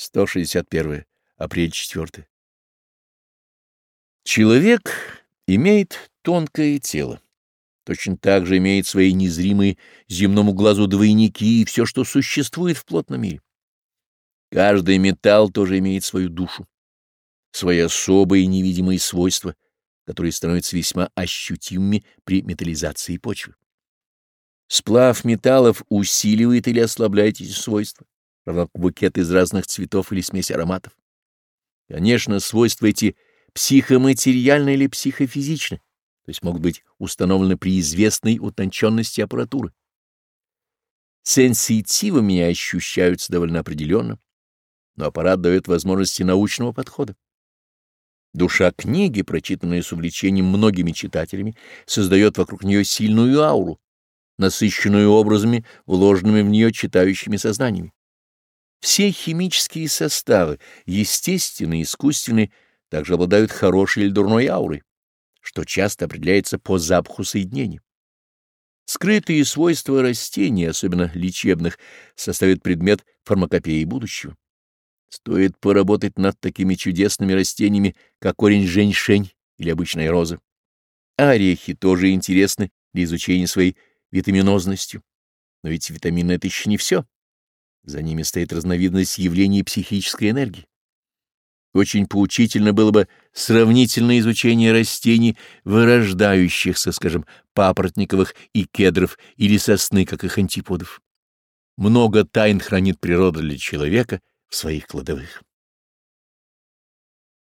161 апрель 4. Человек имеет тонкое тело. Точно так же имеет свои незримые земному глазу двойники и все, что существует в плотном мире. Каждый металл тоже имеет свою душу, свои особые невидимые свойства, которые становятся весьма ощутимыми при металлизации почвы. Сплав металлов усиливает или ослабляет эти свойства равно букет из разных цветов или смесь ароматов. Конечно, свойства эти психоматериальны или психофизичны, то есть могут быть установлены при известной утонченности аппаратуры. Сенситивы меня ощущаются довольно определенно, но аппарат дает возможности научного подхода. Душа книги, прочитанная с увлечением многими читателями, создает вокруг нее сильную ауру, насыщенную образами, вложенными в нее читающими сознаниями. Все химические составы, естественные и искусственные, также обладают хорошей или дурной аурой, что часто определяется по запаху соединений. Скрытые свойства растений, особенно лечебных, составят предмет фармакопеи будущего. Стоит поработать над такими чудесными растениями, как корень женьшень или обычная роза. Орехи тоже интересны для изучения своей витаминозностью. Но ведь витамины — это еще не все. За ними стоит разновидность явлений психической энергии. Очень поучительно было бы сравнительное изучение растений, вырождающихся, скажем, папоротниковых и кедров или сосны, как их антиподов. Много тайн хранит природа для человека в своих кладовых.